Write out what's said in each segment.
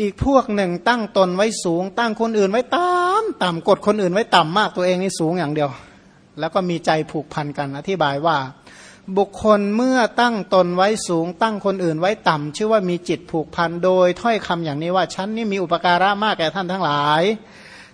อีกพวกหนึ่งตั้งตนไว้สูง ตั้งคนอื่นไว้ต่ำต่ำกดคนอื่นไว้ต่ำมากตัวเองนี่สูงอย่างเดียว แล้วก็มีใจผูกพันกันอธิบายว่า บุคคลเมื่อตั้งตนไว้สูง ตั้งคนอื่นไว้ต่ำชื่อว่ามีจิตผูกพันโดยถ้อยคำอย่างนี้ว่าฉันนี่มีอุปการะมากแก่ท่านทั้งหลาย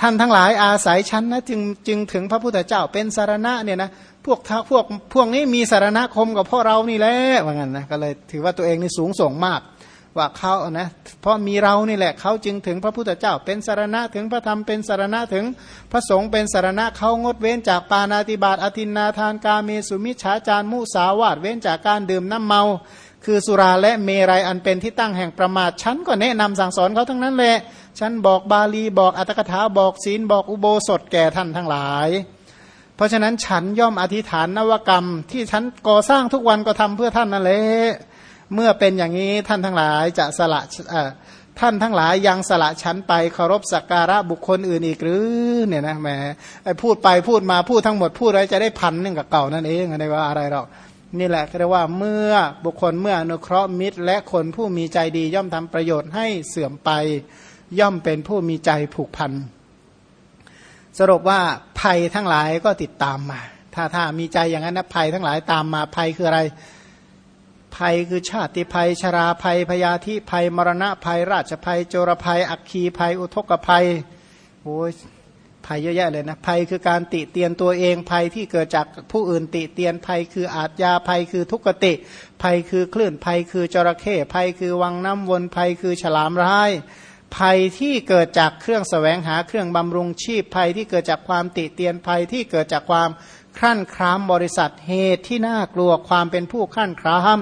ท่านทั้งหลายอาศัยฉันนะจึงจึงถึงพระพุทธเจ้าเป็นสารณะเนี่ยนะพวกพวกพวกนี้มีสารณคมกับพ่อเรานี่แหละว่างั้นนะก็เลยถือว่าตัวเองนี่สูงส่งมาก ว่าเขานะเพราะมีเรานี่แหละเขาจึงถึงพระพุทธเจ้า เป็นสารณะถึงพระธรรมเป็นสารณะถึงพระสงฆ์เป็นสารณะเขางดเว้นจากปานาติบาตอธินนาทานกาเมสุมิชฌาจารมุสาวาตเว้นจากการดื่มน้ำเมา คือสุราและเมรัยอันเป็นที่ตั้งแห่งประมาทฉันก็แนะนำสั่งสอนเขาทั้งนั้นแหละฉันบอกบาลีบอกอัตถกถาบอกศีลบอกอุโบสถแก่ท่านทั้งหลาย เพราะฉะนั้นฉันย่อมอธิษฐานนวกรรม ที่ฉันก่อสร้างทุกวันก็ทำเพื่อท่านนั่นแหละ เมื่อเป็นอย่างนี้ท่านทั้งหลายจะสละท่านทั้งหลายยังสละชั้นไปเคารพสักการะบุคคลอื่นอีกหรือเนี่ยนะแหมไอ้พูดไปพูดมาพูดทั้งหมดพูดอะไรจะได้พันหนึ่งกับเก่านั่นเองอะไรว่าอะไรหรอกนี่แหละเรียกว่าเมื่อบุคคลเมื่ออนุเคราะห์มิตร และคนผู้มีใจดีย่อมทำประโยชน์ให้เสื่อมไป ย่อมเป็นผู้มีใจผูกพันสรุปว่าภัยทั้งหลายก็ติดตามมา ถ้าถ้ามีใจอย่างนั้นนะภัยทั้งหลายตามมาภัยคืออะไร ภัยคือชาติภัย ชราภัยพยาธิภัย มรณะภัย ราชภัย โจรภัย อักคีภัย อุทกภัยโอ้ยภัยเยอะแยะเลยนะภัยคือการติเตียนตัวเองภัยที่เกิดจากผู้อื่นติเตียนภัยคืออาทยาภัยคือทุกติ ภัยคือคลื่นภัยคือจระเข้ภัยคือวังน้ำวนภัยคือฉลามร้าย ภัยที่เกิดจากเครื่องสแสวงหาเครื่องบำรุงชีพภัยที่เกิดจากความติเตียนภัยที่เกิดจากความ ครั่นครามบริษัทเหตุที่น่ากลัวความเป็นผู้ครั่นคราม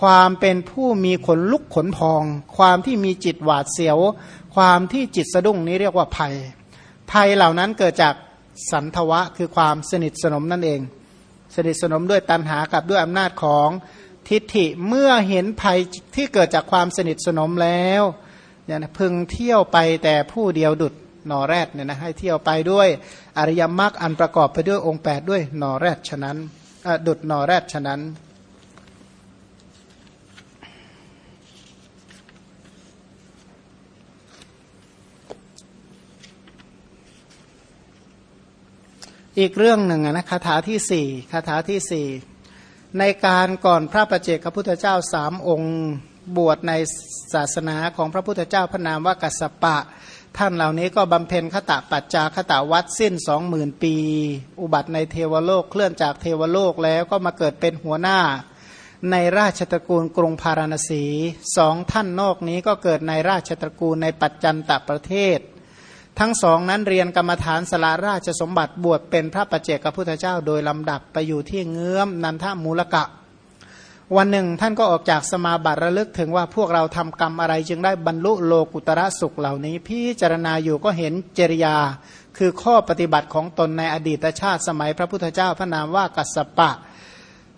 ความเป็นผู้มีขนลุกขนพอง ความที่มีจิตหวาดเสียว ความที่จิตสะดุ้งนี้เรียกว่าภัย ภัยเหล่านั้นเกิดจากสันทวะคือความสนิทสนมนั่นเอง สนิทสนมด้วยตันหากับด้วยอำนาจของทิฏฐิเมื่อเห็นภัยที่เกิดจากความสนิทสนมแล้วเนี่ยนะพึงเที่ยวไปแต่ผู้เดียวดุด นอแรดเนี่ยนะให้เที่ยวไปด้วยอริยมรรคอันประกอบไปด้วยองค์ 8 ด้วยนอแรดฉะนั้นดุดนอแรดฉะนั้นอีกเรื่องหนึ่งนะคาถาที่สี่คาถาที่สี่ในการก่อนพระประเจกพระพุทธเจ้าสามองค์บวชในศาสนาของพระพุทธเจ้าพระนามว่ากัสสปะ ท่านเหล่านี้ก็บำเพ็ญขตะปัจจาขตะวัดสิ้นสองหมื่นปี อุบัติในเทวโลกเคลื่อนจากเทวโลกแล้วก็มาเกิดเป็นหัวหน้า ในราชตระกูลกรุงพาราณสีสองท่านนอกนี้ก็เกิดในราชตระกูลในปัจจันตประเทศ ทั้งสองนั้นเรียนกรรมฐานสละราชสมบัติบวชเป็นพระประเจกพระพุทธเจ้าโดยลำดับไปอยู่ที่เงื้อมนันทมูลกะ วันหนึ่งท่านก็ออกจากสมาบัติระลึกถึงว่าพวกเราทำกรรมอะไรจึงได้บรรลุโลกุตระสุขเหล่านี้ พิจารณาอยู่ก็เห็นจริยา คือข้อปฏิบัติของตนในอดีตชาติสมัยพระพุทธเจ้าพระนามว่ากัสสปะ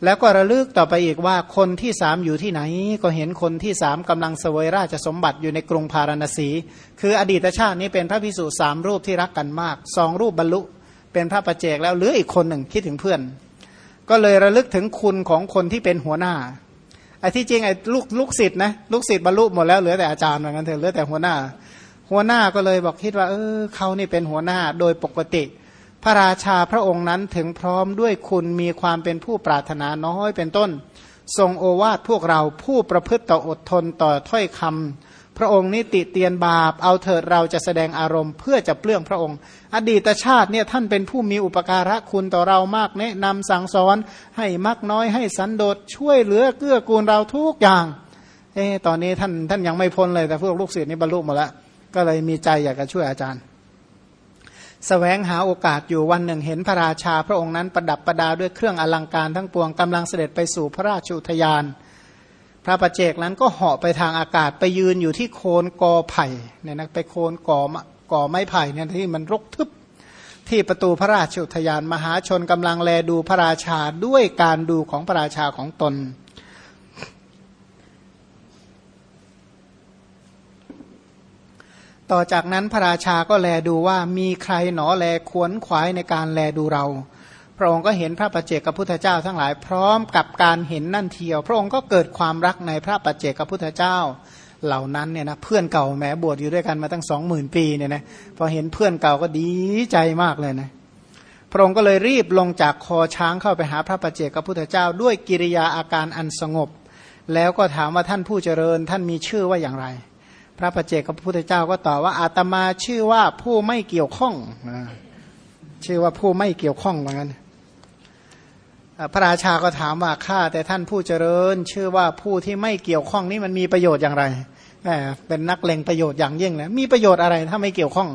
แล้วก็ระลึกต่อไปอีกว่าคนที่สามอยู่ที่ไหน ก็เห็นคนที่สามกำลังเสวยราชสมบัติอยู่ในกรุงพาราณสี คืออดีตชาตินี้เป็นพระพิสุสามรูปที่รักกันมากสองรูปบรรลุ เป็นพระประเจกแล้วเหลืออีกคนหนึ่งคิดถึงเพื่อน ก็เลยระลึกถึงคุณของคนที่เป็นหัวหน้าไอ้ที่จริงไอ้ลูกลูกศิษย์นะลูกศิษย์บรรลุหมดแล้วเหลือแต่อาจารย์เหมือนกันเถอะเหลือแต่หัวหน้า หัวหน้าก็เลยบอกคิดว่า เออเขานี่เป็นหัวหน้าโดยปกติ พระราชาพระองค์นั้นถึงพร้อมด้วยคุณมีความเป็นผู้ปรารถนาน้อยเป็นต้น ทรงโอวาทพวกเราผู้ประพฤติต่ออดทนต่อถ้อยคำพ ระองค์นิติเตียนบาป เอาเถิดเราจะแสดงอารมณ์เพื่อจะเปลื้องพระองค์ อดีตชาติเนี่ยท่านเป็นผู้มีอุปการะคุณต่อเรามากแนะนำสั่งสอนให้มักน้อยให้สันโดษช่วยเหลือเกื้อกูลเราทุกอย่างเอตอนนี้ท่านท่านยังไม่พ้นเลยแต่พวกลูกศิษย์นี่บรรลุหมดแล้วก็เลยมีใจอยากจะช่วยอาจารย์สแสวงหาโอกาสอยู่วันหนึ่งเห็นพระราชาพระองค์นั้นประดับประดาด้วยเครื่องอลังการทั้งปวงกำลังเสด็จไปสู่พระราชอุทยาน ระประเจกนั้นก็เหาะไปทางอากาศไปยืนอยู่ที่โคนกอไผ่เนี่ยนะไปโคนกอกอไม้ไผ่เนี่ยที่มันรกทึบที่ประตูพระราชอุทยานมหาชนกำลังแลดูพระราชาด้วยการดูของพระราชาของตน ต่อจากนั้นพระราชาก็แลดูว่ามีใครหนอแลขวนขวายในการแลดูเรา ระองค์ก็เห็นพระปัจเจกพุทธเจ้า ทั้งหลายพร้อมกับการเห็นนั่นเทียว พระองค์ก็เกิดความรักในพระปัจเจกพุทธเจ้าเหล่านั้นเนี่ยนะเพื่อนเก่าแหมบวชอยู่ด้วยกันมาตั้งสองหมื่นปีเนี่ยนะพอเห็นเพื่อนเก่าก็ดีใจมากเลยนะพระองค์ก็เลยรีบลงจากคอช้างเข้าไปหาพระประเจกับพุทธเจ้า ด้วยกิริยาอาการอันสงบ แล้วก็ถามว่าท่านผู้เจริญท่านมีชื่อว่าอย่างไร พระประเจกับพุทธเจ้าก็ตอบว่าอาตมาชื่อว่าผู้ไม่เกี่ยวข้องชื่อว่าผู้ไม่เกี่ยวข้องเหมือนกัน พระราชาก็ถามว่าข้าแต่ท่านผู้เจริญ ชื่อว่าผู้ที่ไม่เกี่ยวข้องนี้มันมีประโยชน์อย่างไรเป็นนักเลงประโยชน์อย่างยิ่งนะมีประโยชน์อะไรถ้าไม่เกี่ยวข้อง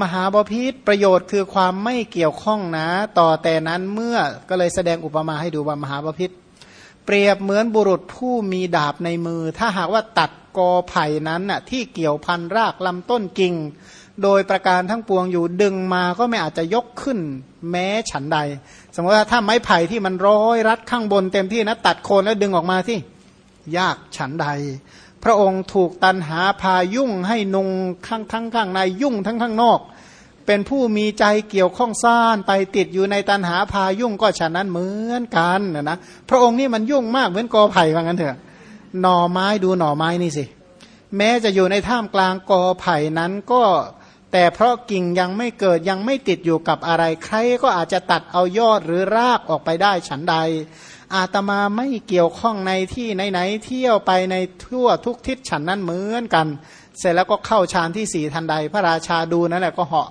มหาบพิษประโยชน์คือความไม่เกี่ยวข้องนะ ต่อแต่นั้นเมื่อก็เลยแสดงอุปมาให้ดูว่ามหาบพิษเปรียบเหมือนบุรุษผู้มีดาบในมือ ถ้าหากว่าตัดกอไผ่นั้นน่ะที่เกี่ยวพันรากลำต้นกิ่ง โดยประการทั้งปวงอยู่ดึงมาก็ไม่อาจจะยกขึ้น แม้ฉันใด สมมติว่าถ้าไม้ไผ่ที่มันร้อยรัดข้างบนเต็มที่นะตัดโคนแล้วดึงออกมาที่ยากฉันใด พระองค์ถูกตันหาพายุ่งให้นุงข้างทั้งข้างในยุ่งทั้งข้างนอก เป็นผู้มีใจเกี่ยวข้องซ่านไปติดอยู่ในตันหาพายุ่งก็ฉะนั้นเหมือนกันนะนะพระองค์นี่มันยุ่งมากเหมือนกอไผ่ว่างั้นเถอะ หน่อไม้ดูหน่อไม้นี่สิแม้จะอยู่ในท่ามกลางกอไผ่นั้นก็ แต่เพราะกิ่งยังไม่เกิดยังไม่ติดอยู่กับอะไรใครก็อาจจะตัดเอายอดหรือรากออกไปได้ฉันใด อาตมาไม่เกี่ยวข้องในที่ไหนๆเที่ยวไปในทั่วทุกทิศฉันนั้นเหมือนกัน เสร็จแล้วก็เข้าฌานที่สี่ทันใด พระราชาดูนั่นแหละก็เหาะ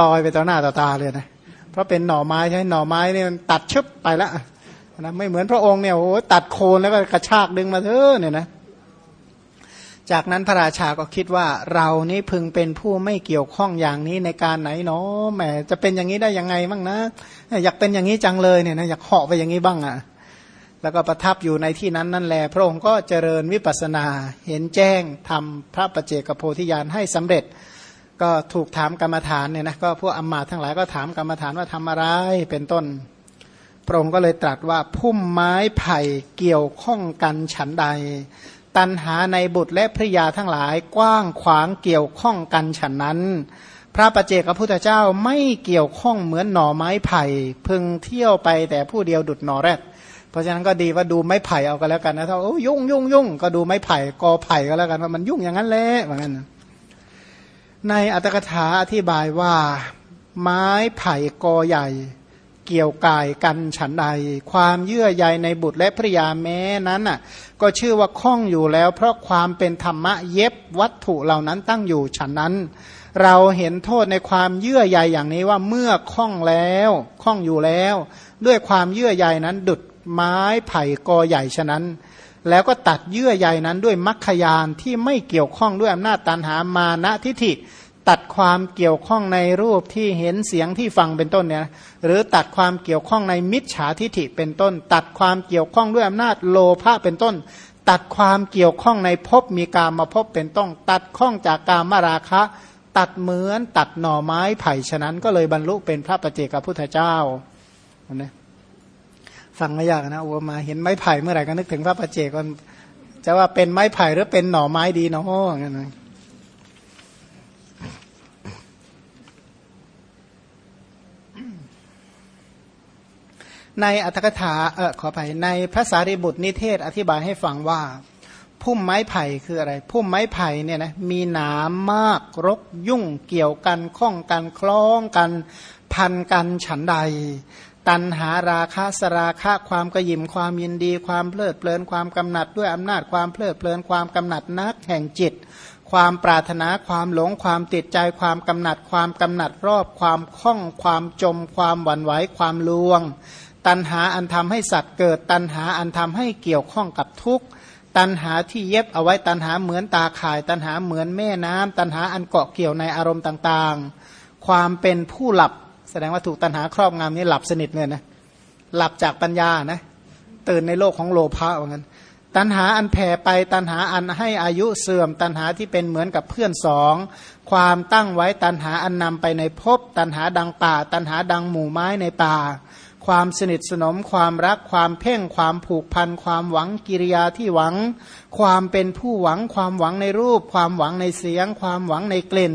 ลอยไปต่อหน้าต่อตาเลยนะเพราะเป็นหน่อไม้ใช่หน่อไม้เนี่ยตัดชึบไปแล้วนะไม่เหมือนพระองค์เนี่ยโอ้ตัดโคนแล้วก็กระชากดึงมาเถอะเนี่ยนะ จากนั้นพระราชาก็คิดว่าเรานี่พึงเป็นผู้ไม่เกี่ยวข้องอย่างนี้ในการไหนเนาะแหมจะเป็นอย่างนี้ได้ยังไงบ้างนะ อยากเป็นอย่างนี้จังเลยเนี่ยนะอยากเหาะไปอย่างนี้บ้างอะ่ะ แล้วก็ประทับอยู่ในที่นั้นนั่นแหละพระองค์ก็เจริญวิปัสนา เห็นแจ้งทำพระประเจกโพธิญาณให้สำเร็จ ก็ถูกถามกรรมฐานเนี่ยนะก็พวกอัมมาทั้งหลายก็ถามกรรมฐานว่าทำอะไรเป็นต้น พระองค์ก็เลยตรัสว่าพุ่มไม้ไผ่เกี่ยวข้องกันฉันใด ตันหาในบุตรและภริยาทั้งหลายกว้างขวางเกี่ยวข้องกันฉะนั้น พระประเจกพระพุทธเจ้าไม่เกี่ยวข้องเหมือนหน่อไม้ไผ่ พึงเที่ยวไปแต่ผู้เดียวดุดหน่อแรกเพราะฉะนั้นก็ดีว่าดูไม้ไผ่เอากันแล้วกันนะถ้าโอ้ยุ่งยุ่งยุ่งก็ดูไม้ไผ่กอไผ่ก็แล้วกันว่ามันยุ่งอย่างนั้นแหละเหมือนกันในอัตถกถาอธิบายว่า ไม้ไผ่กอใหญ่ เกี่ยวกายกันฉันใด ความเยื่อใยในบุตรและภริยาแม้นั้นน่ะก็ชื่อว่าคล้องอยู่แล้ว เพราะความเป็นธรรมะเย็บวัตถุเหล่านั้นตั้งอยู่ฉันนั้น เราเห็นโทษในความเยื่อใยอย่างนี้ว่าเมื่อคล้องแล้วคล้องอยู่แล้ว ด้วยความเยื่อใยนั้นดุดไม้ไผ่กอใหญ่ฉะนั้น แล้วก็ตัดเยื่อใยนั้นด้วยมัคคยานที่ไม่เกี่ยวข้องด้วยอำนาจตันหามานะทิฐิ ตัดความเกี่ยวข้องในรูปที่เห็นเสียงที่ฟังเป็นต้นเนี่ยหรือตัดความเกี่ยวข้องในมิจฉาทิฐิเป็นต้น ตัดความเกี่ยวข้องด้วยอำนาจโลภะเป็นต้น ตัดความเกี่ยวข้องในภพมีการมาพบเป็นต้นตัดข้องจากการมาราคะ ตัดเหมือนตัดหน่อไม้ไผ่ฉะนั้นก็เลยบรรลุเป็นพระปฏิเจกพุทธเจ้านะฟังไม่ยากนะอุมาเห็นไม้ไผ่เมื่อไหร่ก็นึกถึงพระปฏิเจกจะว่าเป็นไม้ไผ่หรือเป็นหน่อไม้ดีเนาะงั้น ในอัตถกถาเออขออภัยในพระสารีบุตรนิเทศอธิบายให้ฟังว่าพุ่มไม้ไผ่คืออะไรพุ่มไม้ไผ่เนี่ยนะมีหนามมากรกยุ่งเกี่ยวกันข้องกันคล้องกัน พันกันฉันใด ตันหาราคะสราคะความกระยิมความยินดี ความเพลิดเพลินความกำหนัดด้วยอำนาจความเพลิดเพลินความกำหนัดนักแห่งจิต ความปรารถนาความหลงความติดใจความกำหนัดความกำหนัดรอบความคล้องความจม ความหวั่นไหวความลวง ตัณหาอันทำให้สัตว์เกิด ตัณหาอันทำให้เกี่ยวข้องกับทุกข์ ตัณหาที่เย็บเอาไว้ตัณหาเหมือนตาข่าย ตัณหาเหมือนแม่น้ำตัณหาอันเกาะเกี่ยวในอารมณ์ต่างๆ ความเป็นผู้หลับ แสดงว่าถูกตัณหาครอบงำนี่หลับสนิทเลยนะหลับจากปัญญานะตื่นในโลกของโลภะว่างั้น ตัณหาอันแผ่ไปตัณหาอันให้อายุเสื่อม ตัณหาที่เป็นเหมือนกับเพื่อนสอง ความตั้งไว้ตัณหาอันนำไปในภพตัณหาดังป่า ตัณหาดังหมู่ไม้ในป่า ความสนิทสนม ความรัก ความเพ่ง ความผูกพัน ความหวังกิริยาที่หวัง ความเป็นผู้หวัง ความหวังในรูป ความหวังในเสียง ความหวังในกลิ่น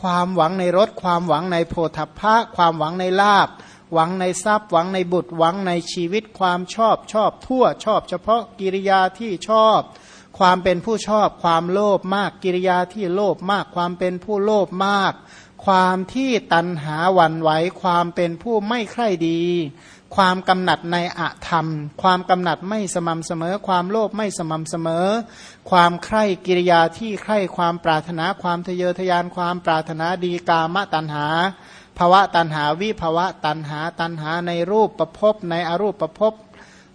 ความหวังในรส ความหวังในโพธพะความหวังในลาบ หวังในทรัพย์ หวังในบุตร หวังในชีวิต ความชอบ ชอบทั่ว ชอบเฉพาะกิริยาที่ชอบ ความเป็นผู้ชอบ ความโลภมาก กิริยาที่โลภมาก ความเป็นผู้โลภมาก ความที่ตันหาวันไหวความเป็นผู้ไม่ใคร่ดี ความกำหนัดในอะธรรม ความกำหนัดไม่สม่ำเสมอ ความโลภไม่สม่ำเสมอ ความใคร่กิริยาที่ใคร่ความปรารถนาความทะเยอทะยานความปรารถนาดีกามตันหาภาวะตันหาวิภาวะตันหาตันหาในรูปประพบในอรูปประพบ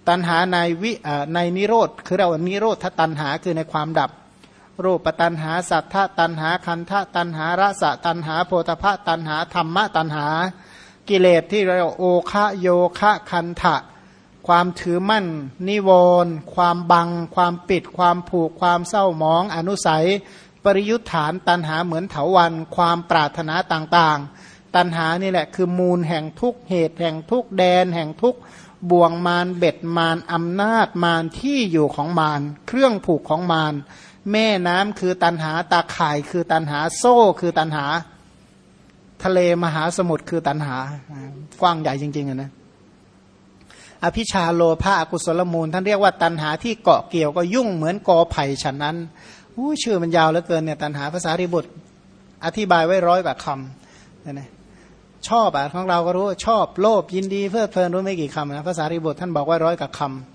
ตันหาในวิในนิโรธคือเรานิโรธทตันหาคือในความดับ รูปตันหาสัทธตันหาคันธตันหารสะตันหาโพธพะตันหาธรรมะตันหา กิเลสที่เราโอคะโยคะคันทะความถือมั่น นิวรณ์ความบัง ความปิด ความผูก ความเศร้าหมอง อนุสัย ปริยุทธานตันหาเหมือนเถาวัน ความปรารถนาต่างๆ ตันหานี่แหละคือมูลแห่งทุกเหตุ แห่งทุกแดน แห่งทุกบ่วงมารเบ็ดมารอำนาจมารที่อยู่ของมารเครื่องผูกของมาร แม่น้ำคือตันหา ตาข่ายคือตันหา โซ่คือตันหา ทะเลมหาสมุทรคือตันหา กว้างใหญ่จริงๆนะอภิชาโลภะอกุศลมูล ท่านเรียกว่าตันหาที่เกาะเกี่ยวก็ยุ่งเหมือนกอไผ่ฉันนั้นอู้ชื่อมันยาวเหลือเกินเนี่ยตันหาภาษาริบุตร อธิบายไว้ร้อยกว่าคำนะชอบอะของเราก็รู้ชอบโลภยินดีเพลิดเพลินรู้ไม่กี่คำนะภาษาริบุตรท่านบอกว่าร้อยกับคำ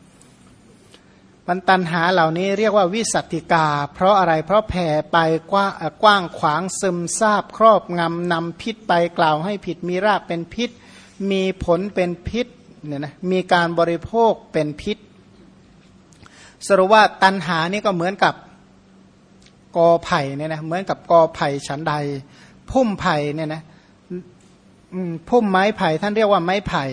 มันตันหาเหล่านี้เรียกว่าวิสัติกา เพราะอะไรเพราะแผ่ไปกว้างกว้างขวางซึมซาบครอบงำนำพิษไปกล่าวให้ผิดมีรากเป็นพิษ มีผลเป็นพิษเนี่ยนะมีการบริโภคเป็นพิษ สรุปว่าตันหานี่ก็เหมือนกับกอไผ่เนี่ยนะเหมือนกับกอไผ่ฉันใด พุ่มไผ่เนี่ยนะพุ่มไม้ไผ่ท่านเรียกว่าไม้ไผ่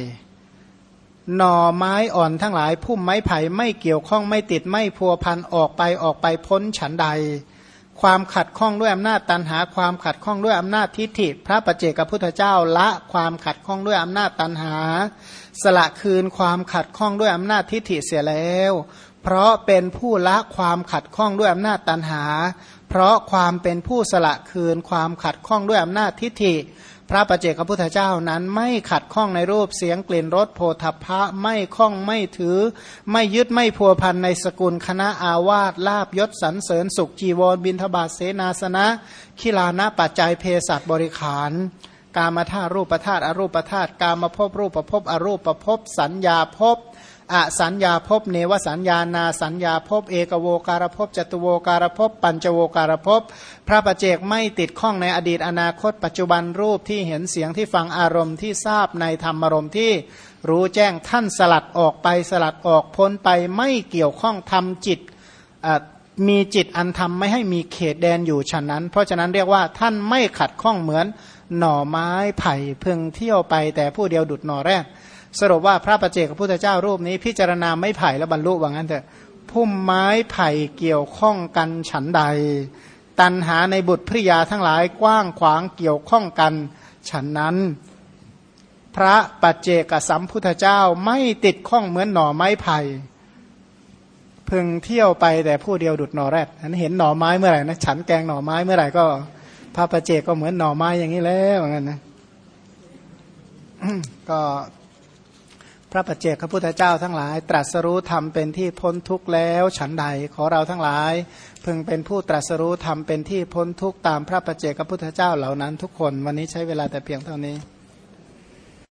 หน่อไม้อ่อนทั้งหลายพุ่มไม้ไผ่ไม่เกี่ยวข้องไม่ติดไม่พัวพันออกไปออกไปพ้นฉันใด ความขัดข้องด้วยอำนาจตันหา ความขัดข้องด้วยอำนาจทิฏฐิ พระประเจกพุทธเจ้าละความขัดข้องด้วยอำนาจตันหา สละคืนความขัดข้องด้วยอำนาจทิฏฐิเสียแล้ว เพราะเป็นผู้ละความขัดข้องด้วยอำนาจตันหา เพราะความเป็นผู้สละคืนความขัดข้องด้วยอำนาจทิฏฐิ พระประเจกพระพุทธเจ้านั้นไม่ขัดข้องในรูปเสียงกลิ่นรสโพธพะไม่ข้องไม่ถือ ไม่ยึดไม่พัวพันในสกุลคณะอาวาสลาบยศสรรเสริญสุขจีวรบินทบาทเสนาสนะขิลานะปัจจัยเพศัตบริขาร กามาธารูปธาตุอรูปธาตุกามาพบรูปประพบอรูปประพบสัญญาพบ อสัญญาภพเนวสัญญานาสัญญาภพเอกโวการภพจตุโวการภพปัญจโวการภพพระประเจกไม่ติดข้องในอดีตอนาคต ปัจจุบันรูปที่เห็นเสียงที่ฟังอารมณ์ที่ทราบในธรรมอารมณ์ที่รู้แจ้งท่านสลัดออกไปสลัดออกพ้นไปไม่เกี่ยวข้องทำจิตมีจิตอันทำไม่ให้มีเขตแดนอยู่ฉะนั้น เพราะฉะนั้นเรียกว่าท่านไม่ขัดข้องเหมือนหน่อไม้ไผ่พึงเที่ยวไปแต่ผู้เดียวดุดหน่อแรก สรุปว่าพระประเจกับพุทธเจ้ารูปนี้ พิจารณาไม่ไผ่แล้วบรรลุว่างั้นเถอะพุ่มไม้ไผ่เกี่ยวข้องกันฉันใด ตันหาในบุตรภริยาทั้งหลายกว้างขวางเกี่ยวข้องกัน ฉันนั้น พระปัจเจกสัมพุทธเจ้าไม่ติดข้องเหมือนหน่อไม้ไผ่พึงเที่ยวไปแต่ผู้เดียวดุดหน่อแรดอันเห็นหน่อไม้เมื่อไหร่นะฉันแกงหน่อไม้เมื่อไหร่ก็ พระปัจเจกก็เหมือนหน่อไม้อย่างนี้แล้วเหมือนกันนะก็ พระปัจเจกพระพุทธเจ้าทั้งหลาย ตรัสรู้ธรรมเป็นที่พ้นทุกข์แล้วฉันใดขอเราทั้งหลาย พึงเป็นผู้ตรัสรู้ธรรมเป็นที่พ้นทุกข์ตามพระปัจเจกพระพุทธเจ้าเหล่านั้นทุกคน วันนี้ใช้เวลาแต่เพียงเท่านี้